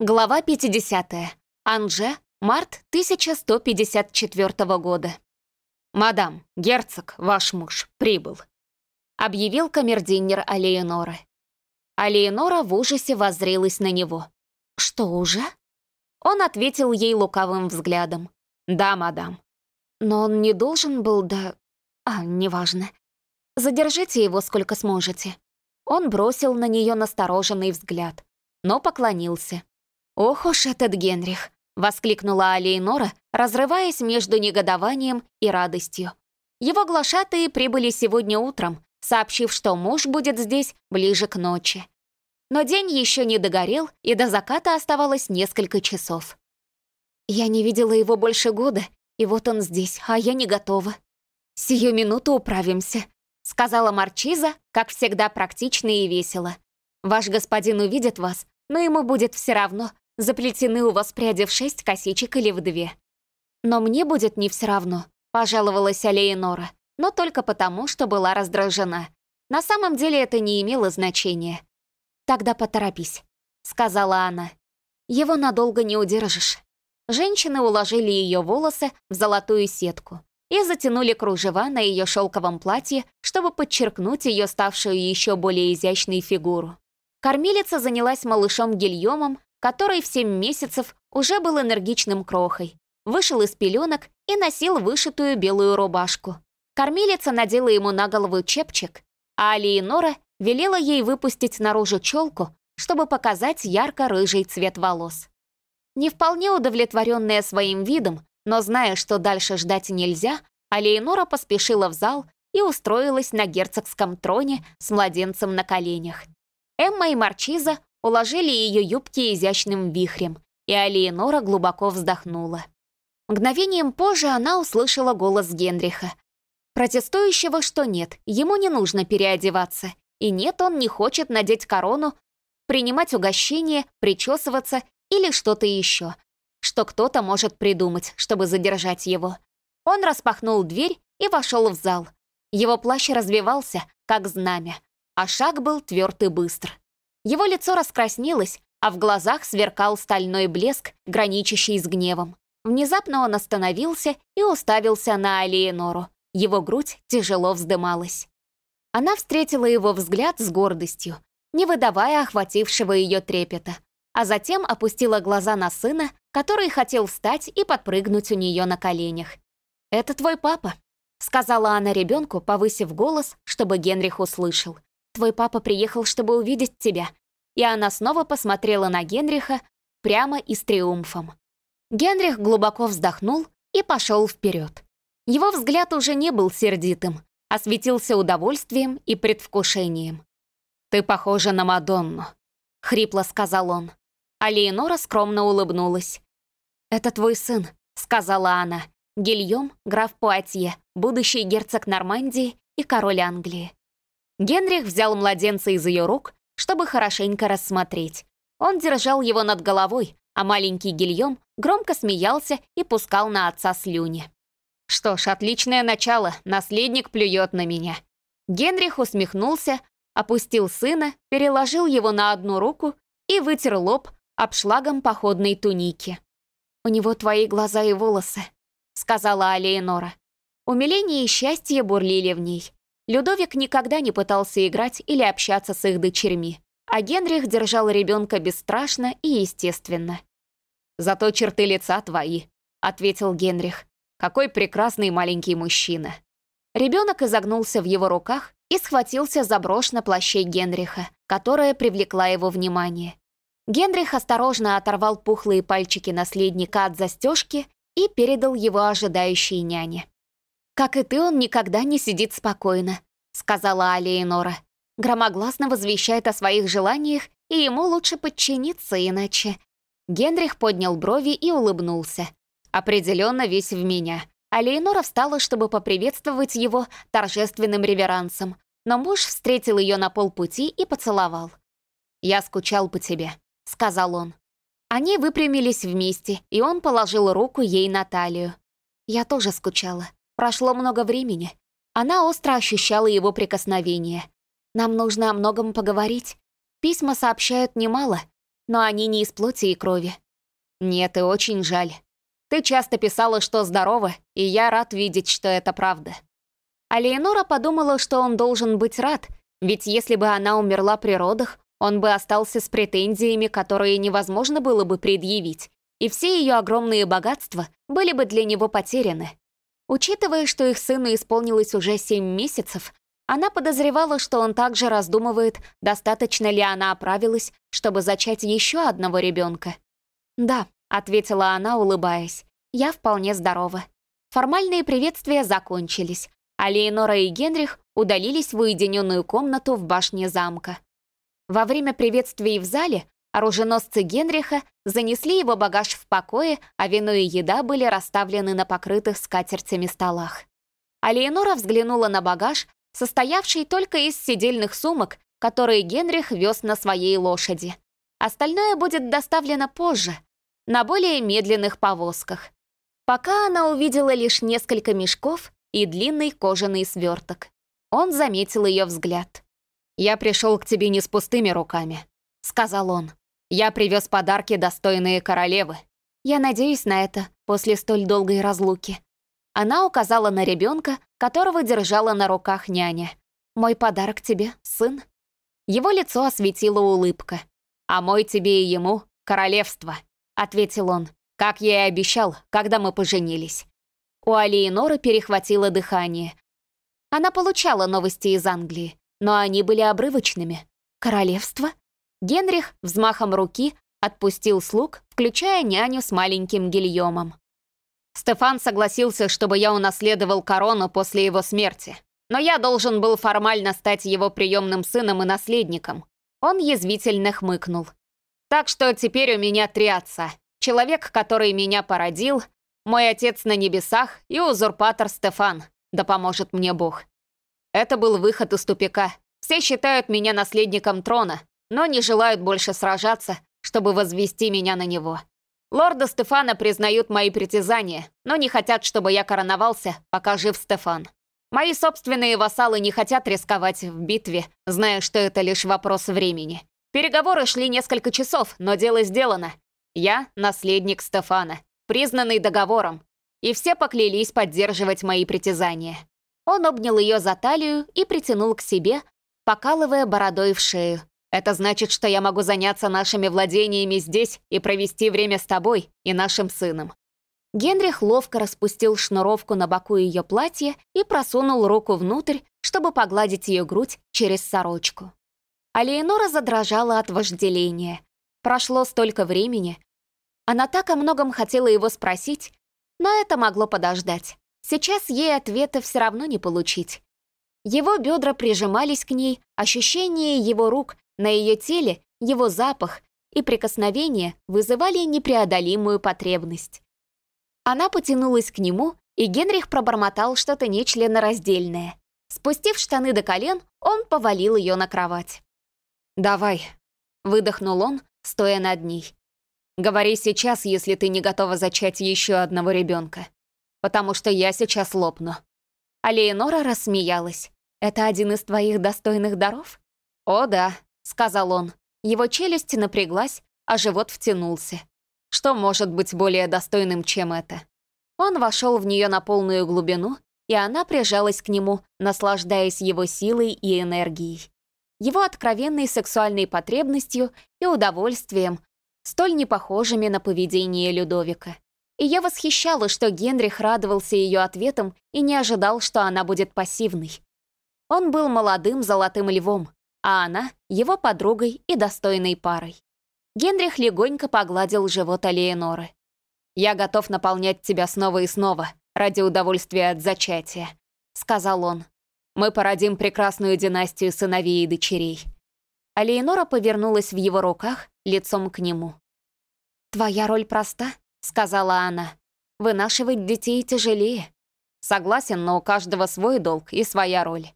Глава 50. Анже, март 1154 года. «Мадам, герцог, ваш муж, прибыл», — объявил камердинер Алеонора. Алеонора в ужасе воззрелась на него. «Что уже?» Он ответил ей лукавым взглядом. «Да, мадам». «Но он не должен был, да... А, неважно. Задержите его сколько сможете». Он бросил на нее настороженный взгляд, но поклонился. «Ох уж этот Генрих!» — воскликнула Алейнора, разрываясь между негодованием и радостью. Его глашатые прибыли сегодня утром, сообщив, что муж будет здесь ближе к ночи. Но день еще не догорел, и до заката оставалось несколько часов. Я не видела его больше года, и вот он здесь, а я не готова. «Сию минуту управимся», — сказала Марчиза, как всегда практично и весело. «Ваш господин увидит вас, но ему будет все равно, Заплетены у вас пряди в шесть косичек или в две. Но мне будет не все равно, пожаловалась Алеинора, но только потому, что была раздражена. На самом деле это не имело значения. «Тогда поторопись», — сказала она. «Его надолго не удержишь». Женщины уложили ее волосы в золотую сетку и затянули кружева на ее шелковом платье, чтобы подчеркнуть ее ставшую еще более изящной фигуру. Кормилица занялась малышом Гильомом, который в семь месяцев уже был энергичным крохой, вышел из пеленок и носил вышитую белую рубашку. Кормилица надела ему на голову чепчик, а Алиенора велела ей выпустить наружу челку, чтобы показать ярко-рыжий цвет волос. Не вполне удовлетворенная своим видом, но зная, что дальше ждать нельзя, Алиенора поспешила в зал и устроилась на герцогском троне с младенцем на коленях. Эмма и Марчиза уложили ее юбки изящным вихрем, и Алиенора глубоко вздохнула. Мгновением позже она услышала голос Генриха. Протестующего, что нет, ему не нужно переодеваться. И нет, он не хочет надеть корону, принимать угощение, причесываться или что-то еще, что кто-то может придумать, чтобы задержать его. Он распахнул дверь и вошел в зал. Его плащ развивался, как знамя, а шаг был тверд и быстр. Его лицо раскраснелось, а в глазах сверкал стальной блеск, граничащий с гневом. Внезапно он остановился и уставился на Алиенору. Его грудь тяжело вздымалась. Она встретила его взгляд с гордостью, не выдавая охватившего ее трепета, а затем опустила глаза на сына, который хотел встать и подпрыгнуть у нее на коленях. «Это твой папа», — сказала она ребенку, повысив голос, чтобы Генрих услышал. «Твой папа приехал, чтобы увидеть тебя и она снова посмотрела на Генриха прямо и с триумфом. Генрих глубоко вздохнул и пошел вперед. Его взгляд уже не был сердитым, а светился удовольствием и предвкушением. «Ты похожа на Мадонну», — хрипло сказал он. А Леонора скромно улыбнулась. «Это твой сын», — сказала она. Гильем, граф Пуатье, будущий герцог Нормандии и король Англии. Генрих взял младенца из ее рук чтобы хорошенько рассмотреть. Он держал его над головой, а маленький Гильем громко смеялся и пускал на отца слюни. Что ж, отличное начало, наследник плюет на меня. Генрих усмехнулся, опустил сына, переложил его на одну руку и вытер лоб обшлагом походной туники. «У него твои глаза и волосы», — сказала Алеонора. Умиление и счастье бурлили в ней. Людовик никогда не пытался играть или общаться с их дочерьми, а Генрих держал ребенка бесстрашно и естественно. «Зато черты лица твои», — ответил Генрих. «Какой прекрасный маленький мужчина». Ребенок изогнулся в его руках и схватился за брошь на плаще Генриха, которая привлекла его внимание. Генрих осторожно оторвал пухлые пальчики наследника от застежки и передал его ожидающей няне. «Как и ты, он никогда не сидит спокойно», — сказала Алиенора. Громогласно возвещает о своих желаниях, и ему лучше подчиниться, иначе... Генрих поднял брови и улыбнулся. «Определенно весь в меня». Алиенора встала, чтобы поприветствовать его торжественным реверансом, но муж встретил ее на полпути и поцеловал. «Я скучал по тебе», — сказал он. Они выпрямились вместе, и он положил руку ей на талию. «Я тоже скучала», Прошло много времени. Она остро ощущала его прикосновение. Нам нужно о многом поговорить. Письма сообщают немало. но они не из плоти и крови. Нет, и очень жаль. Ты часто писала, что здорова, и я рад видеть, что это правда. А Леонора подумала, что он должен быть рад, ведь если бы она умерла при родах, он бы остался с претензиями, которые невозможно было бы предъявить, и все ее огромные богатства были бы для него потеряны. Учитывая, что их сыну исполнилось уже семь месяцев, она подозревала, что он также раздумывает, достаточно ли она оправилась, чтобы зачать еще одного ребенка. «Да», — ответила она, улыбаясь, — «я вполне здорова». Формальные приветствия закончились, а Леонора и Генрих удалились в уединенную комнату в башне замка. Во время приветствий в зале оруженосцы Генриха занесли его багаж в покое, а вино и еда были расставлены на покрытых скатертями столах. А Леонора взглянула на багаж, состоявший только из сидельных сумок, которые Генрих вез на своей лошади. Остальное будет доставлено позже, на более медленных повозках. Пока она увидела лишь несколько мешков и длинный кожаный сверток. Он заметил ее взгляд. «Я пришел к тебе не с пустыми руками», — сказал он. «Я привез подарки, достойные королевы. Я надеюсь на это после столь долгой разлуки». Она указала на ребенка, которого держала на руках няня. «Мой подарок тебе, сын». Его лицо осветила улыбка. «А мой тебе и ему — королевство», — ответил он, как я и обещал, когда мы поженились. У Алиеноры перехватило дыхание. Она получала новости из Англии, но они были обрывочными. Королевство? Генрих взмахом руки отпустил слуг, включая няню с маленьким Гильомом. Стефан согласился, чтобы я унаследовал корону после его смерти. Но я должен был формально стать его приемным сыном и наследником. Он язвительно хмыкнул. Так что теперь у меня три отца. Человек, который меня породил, мой отец на небесах и узурпатор Стефан, да поможет мне Бог. Это был выход из тупика. Все считают меня наследником трона, но не желают больше сражаться, чтобы возвести меня на него. Лорда Стефана признают мои притязания, но не хотят, чтобы я короновался, пока жив Стефан. Мои собственные вассалы не хотят рисковать в битве, зная, что это лишь вопрос времени. Переговоры шли несколько часов, но дело сделано. Я — наследник Стефана признанный договором, и все поклялись поддерживать мои притязания. Он обнял ее за талию и притянул к себе, покалывая бородой в шею. «Это значит, что я могу заняться нашими владениями здесь и провести время с тобой и нашим сыном». Генрих ловко распустил шнуровку на боку ее платья и просунул руку внутрь, чтобы погладить ее грудь через сорочку. А Леонора задрожала от вожделения. Прошло столько времени, она так о многом хотела его спросить, но это могло подождать. Сейчас ей ответа все равно не получить. Его бедра прижимались к ней, ощущение его рук на ее теле, его запах и прикосновение вызывали непреодолимую потребность. Она потянулась к нему, и Генрих пробормотал что-то нечленораздельное. Спустив штаны до колен, он повалил ее на кровать. «Давай», — выдохнул он, стоя над ней. Говори сейчас, если ты не готова зачать еще одного ребенка. Потому что я сейчас лопну». А Леонора рассмеялась. «Это один из твоих достойных даров?» «О, да», — сказал он. Его челюсть напряглась, а живот втянулся. Что может быть более достойным, чем это? Он вошел в нее на полную глубину, и она прижалась к нему, наслаждаясь его силой и энергией. Его откровенной сексуальной потребностью и удовольствием, столь непохожими на поведение Людовика. И я восхищала, что Генрих радовался ее ответам и не ожидал, что она будет пассивной. Он был молодым золотым львом, а она — его подругой и достойной парой. Генрих легонько погладил живот Алиеноры. «Я готов наполнять тебя снова и снова, ради удовольствия от зачатия», — сказал он. «Мы породим прекрасную династию сыновей и дочерей». Алиенора повернулась в его руках, лицом к нему. «Твоя роль проста», — сказала она. «Вынашивать детей тяжелее». «Согласен, но у каждого свой долг и своя роль».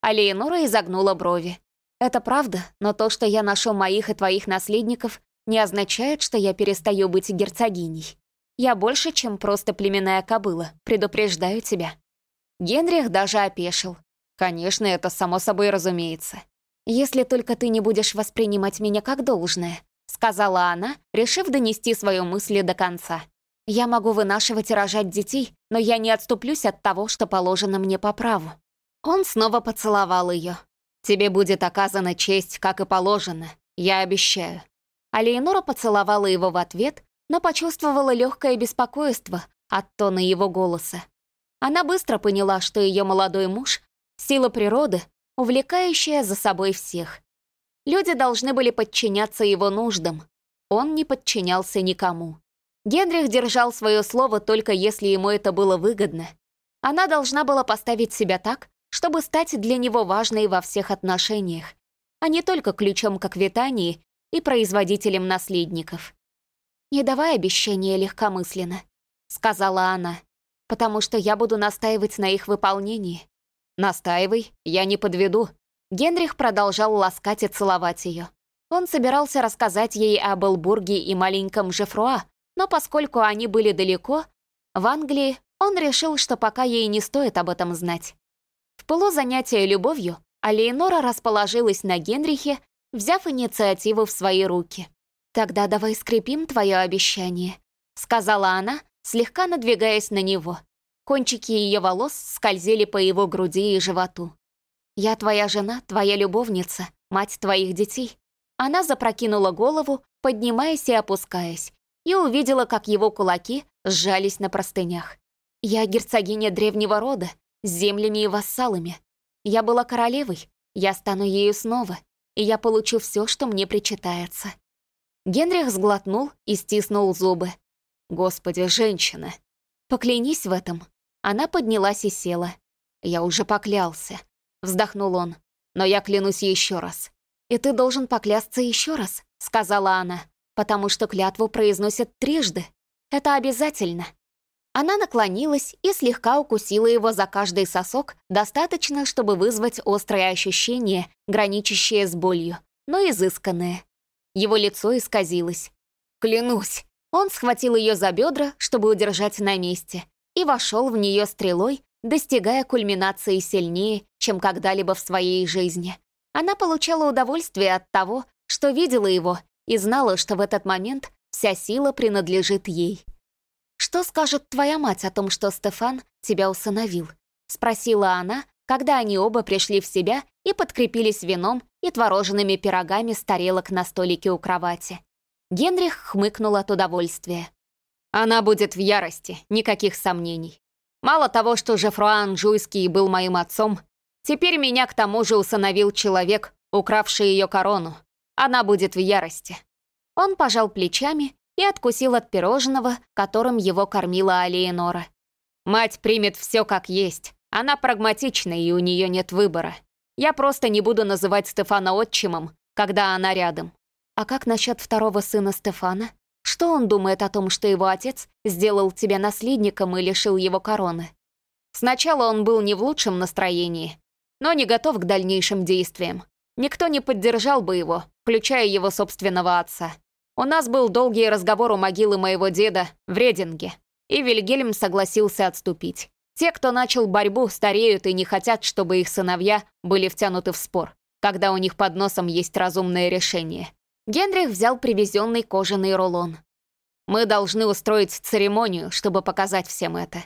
А изогнула брови. «Это правда, но то, что я ношу моих и твоих наследников, не означает, что я перестаю быть герцогиней. Я больше, чем просто племенная кобыла, предупреждаю тебя». Генрих даже опешил. «Конечно, это само собой разумеется. Если только ты не будешь воспринимать меня как должное», — сказала она, решив донести свою мысль до конца. «Я могу вынашивать и рожать детей, но я не отступлюсь от того, что положено мне по праву». Он снова поцеловал ее. «Тебе будет оказана честь, как и положено, я обещаю». А поцеловала его в ответ, но почувствовала легкое беспокойство от тона его голоса. Она быстро поняла, что ее молодой муж — сила природы, увлекающая за собой всех. Люди должны были подчиняться его нуждам. Он не подчинялся никому. Генрих держал свое слово только если ему это было выгодно. Она должна была поставить себя так, чтобы стать для него важной во всех отношениях, а не только ключом к аквитании и производителем наследников. «Не давай обещания легкомысленно», — сказала она, «потому что я буду настаивать на их выполнении». «Настаивай, я не подведу». Генрих продолжал ласкать и целовать ее. Он собирался рассказать ей об Элбурге и маленьком Жефруа, но поскольку они были далеко, в Англии, он решил, что пока ей не стоит об этом знать. В пылу занятия любовью Алейнора расположилась на Генрихе, взяв инициативу в свои руки. «Тогда давай скрепим твое обещание», — сказала она, слегка надвигаясь на него. Кончики ее волос скользили по его груди и животу. «Я твоя жена, твоя любовница, мать твоих детей». Она запрокинула голову, поднимаясь и опускаясь, и увидела, как его кулаки сжались на простынях. «Я герцогиня древнего рода, землями и вассалами. Я была королевой, я стану ею снова, и я получу все, что мне причитается». Генрих сглотнул и стиснул зубы. «Господи, женщина!» «Поклянись в этом!» Она поднялась и села. «Я уже поклялся», — вздохнул он. «Но я клянусь еще раз». «И ты должен поклясться еще раз», — сказала она, «потому что клятву произносят трижды. Это обязательно». Она наклонилась и слегка укусила его за каждый сосок, достаточно, чтобы вызвать острое ощущение, граничащее с болью, но изысканное. Его лицо исказилось. «Клянусь!» Он схватил ее за бедра, чтобы удержать на месте, и вошел в нее стрелой, достигая кульминации сильнее, чем когда-либо в своей жизни. Она получала удовольствие от того, что видела его, и знала, что в этот момент вся сила принадлежит ей. «Что скажет твоя мать о том, что Стефан тебя усыновил?» — спросила она, когда они оба пришли в себя и подкрепились вином и твороженными пирогами с тарелок на столике у кровати. Генрих хмыкнул от удовольствия. «Она будет в ярости, никаких сомнений. Мало того, что Жефруан Жуйский был моим отцом, теперь меня к тому же усыновил человек, укравший ее корону. Она будет в ярости». Он пожал плечами и откусил от пирожного, которым его кормила Алиенора. «Мать примет все как есть, она прагматична, и у нее нет выбора. Я просто не буду называть Стефана отчимом, когда она рядом. А как насчет второго сына Стефана? Что он думает о том, что его отец сделал тебя наследником и лишил его короны? Сначала он был не в лучшем настроении, но не готов к дальнейшим действиям. Никто не поддержал бы его, включая его собственного отца. У нас был долгий разговор у могилы моего деда в Рединге, и Вильгельм согласился отступить. Те, кто начал борьбу, стареют и не хотят, чтобы их сыновья были втянуты в спор, когда у них под носом есть разумное решение. Генрих взял привезенный кожаный рулон. «Мы должны устроить церемонию, чтобы показать всем это».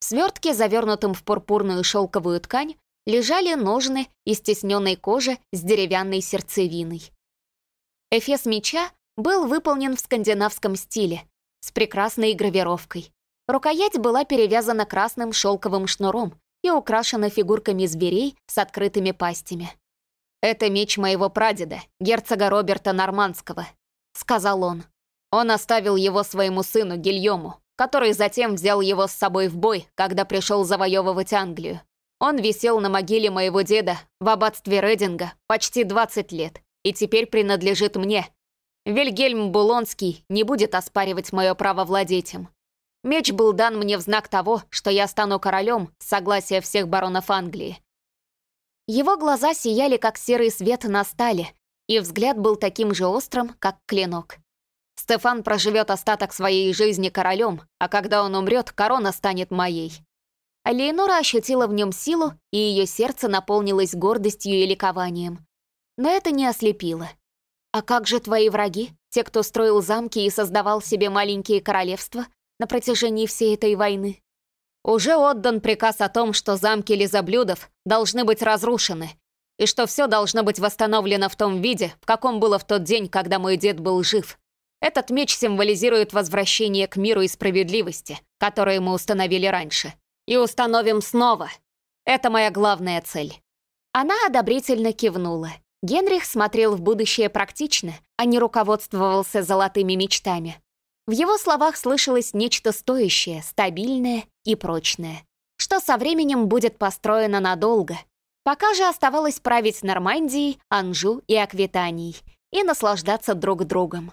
В свертке, завернутом в пурпурную шелковую ткань, лежали ножны из стесненной кожи с деревянной сердцевиной. Эфес меча был выполнен в скандинавском стиле, с прекрасной гравировкой. Рукоять была перевязана красным шелковым шнуром и украшена фигурками зверей с открытыми пастями. «Это меч моего прадеда, герцога Роберта Нормандского», — сказал он. Он оставил его своему сыну Гильому, который затем взял его с собой в бой, когда пришел завоевывать Англию. Он висел на могиле моего деда в аббатстве Рединга почти 20 лет и теперь принадлежит мне. Вильгельм Булонский не будет оспаривать мое право владеть им. Меч был дан мне в знак того, что я стану королем с согласия всех баронов Англии. Его глаза сияли, как серый свет на стали, и взгляд был таким же острым, как клинок. Стефан проживет остаток своей жизни королем, а когда он умрет, корона станет моей. Леонора ощутила в нем силу, и ее сердце наполнилось гордостью и ликованием. Но это не ослепило. «А как же твои враги, те, кто строил замки и создавал себе маленькие королевства на протяжении всей этой войны. Уже отдан приказ о том, что замки лизоблюдов должны быть разрушены, и что все должно быть восстановлено в том виде, в каком было в тот день, когда мой дед был жив. Этот меч символизирует возвращение к миру и справедливости, которые мы установили раньше. И установим снова. Это моя главная цель». Она одобрительно кивнула. Генрих смотрел в будущее практично, а не руководствовался золотыми мечтами. В его словах слышалось нечто стоящее, стабильное и прочное, что со временем будет построено надолго. Пока же оставалось править Нормандией, Анжу и Аквитанией и наслаждаться друг другом.